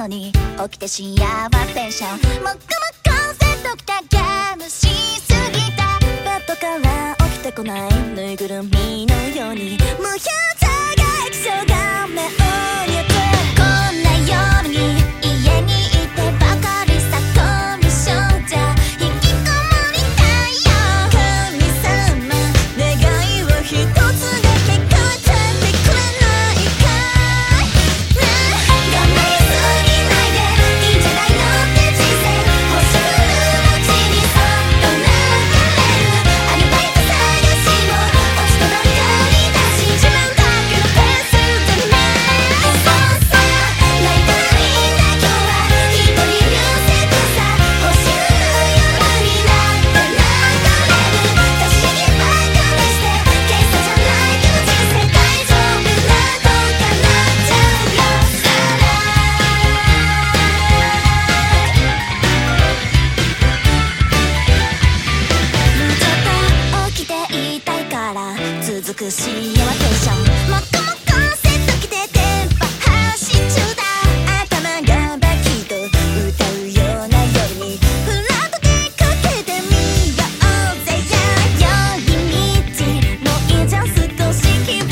のに起きて深夜はテンションもっこもっこせっときたームしすぎた。ベッドから起きてこないぬいぐるみのように。無表情が液晶画面をずくしいやワケーションもっともっとセット着て電波発信中だ頭がバキと歌うような夜にフラットでかけてみようぜやよい道もういじゃ少し気分